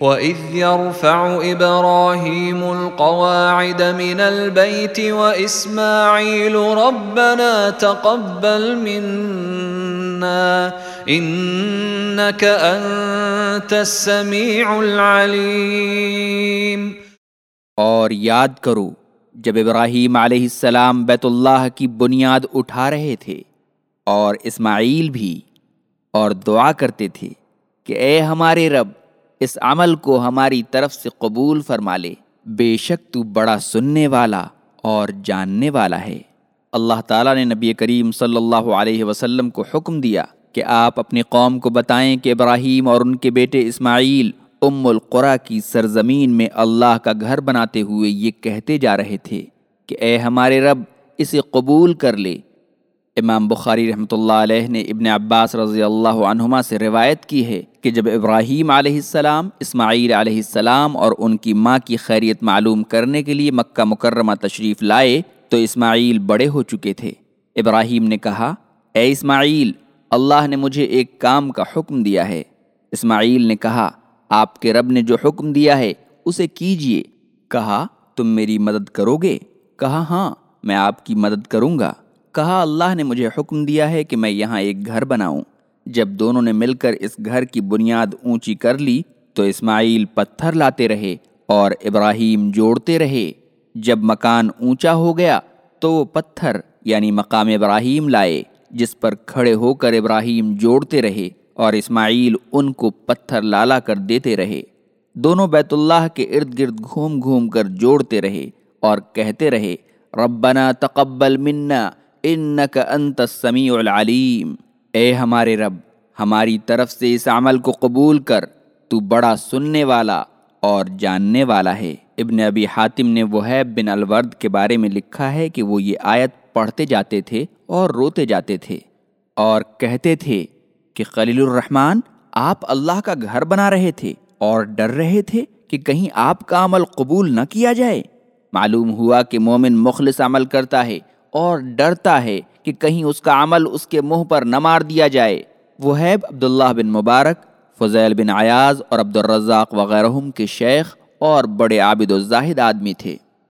وَإِذْ يَرْفَعُ إِبْرَاهِيمُ الْقَوَاعِدَ مِنَ الْبَيْتِ وَإِسْمَاعِيلُ رَبَّنَا تَقَبَّلْ مِنَّا إِنَّكَ أَنْتَ السَّمِيعُ الْعَلِيمُ اور یاد کرو، جب ابراہیم علیہ السلام بیت اللہ کی بنیاد اٹھا رہے تھے اور اسماعیل بھی اور دعا کرتے تھے کہ اے ہمارے رب اس عمل کو ہماری طرف سے قبول فرما لے۔ بے شک تو بڑا سننے والا اور جاننے والا ہے۔ اللہ تعالیٰ نے نبی کریم صلی اللہ علیہ وسلم کو حکم دیا کہ آپ اپنی قوم کو بتائیں کہ ابراہیم اور ان کے بیٹے اسماعیل ام القرا کی سرزمین میں اللہ کا گھر بناتے ہوئے یہ کہتے جا رہے تھے کہ اے ہمارے رب، اسے قبول کر لے۔ امام بخاری رحمۃ اللہ علیہ نے ابن عباس رضی اللہ عنہما سے روایت کی ہے کہ جب ابراہیم علیہ السلام، اسماعیل علیہ السلام اور ان کی ماں کی خیریت معلوم کرنے کے لیے مکہ مکرمہ تشریف لائے تو اسماعیل بڑے ہو چکے تھے۔ ابراہیم نے کہا، اے اسماعیل، اللہ نے مجھے ایک کام کا حکم دیا ہے۔ اسماعیل نے کہا، آپ کے رب نے جو حکم دیا ہے، اسے کیجیے۔ کہا، تم میری مدد کرو گے؟ کہا ہاں میں آپ کی مدد کروں گا۔ کہا اللہ نے مجھے حکم دیا ہے کہ میں یہاں ایک گھر بناؤں۔ جب دونوں نے مل کر اس گھر کی بنیاد اونچی کر لی، تو اسماعیل پتھر لاتے رہے اور ابراہیم جوڑتے رہے۔ جب مکان اونچا ہو گیا، تو وہ پتھر یعنی مقام ابراہیم لائے، جس پر کھڑے ہو کر ابراہیم جوڑتے رہے اور اسماعیل ان کو پتھر لالا کر دیتے رہے۔ دونوں بیت اللہ کے ارد گرد گھوم گھوم کر جوڑتے رہے اور کہتے رہے، ربنا تقبل منا۔ انک انت السمیع العلیم اے ہمارے رب، ہماری طرف سے اس عمل کو قبول کر۔ تو بڑا سننے والا اور جاننے والا ہے۔ ابن ابی حاتم نے وہیب بن الورد کے بارے میں لکھا ہے کہ وہ یہ آیت پڑھتے جاتے تھے اور روتے جاتے تھے اور کہتے تھے کہ خلیل الرحمن، آپ اللہ کا گھر بنا رہے تھے اور ڈر رہے تھے کہ کہیں آپ کا عمل قبول نہ کیا جائے۔ معلوم ہوا کہ مومن مخلص عمل کرتا ہے۔ اور ڈرتا ہے کہ کہیں اس کا عمل اس کے منہ پر نہ مار دیا جائے۔ وہیب عبداللہ بن مبارک، فضیل بن عیاض اور عبد الرزاق وغیرہ کے شیخ اور بڑے عابد و زاہد آدمی تھے۔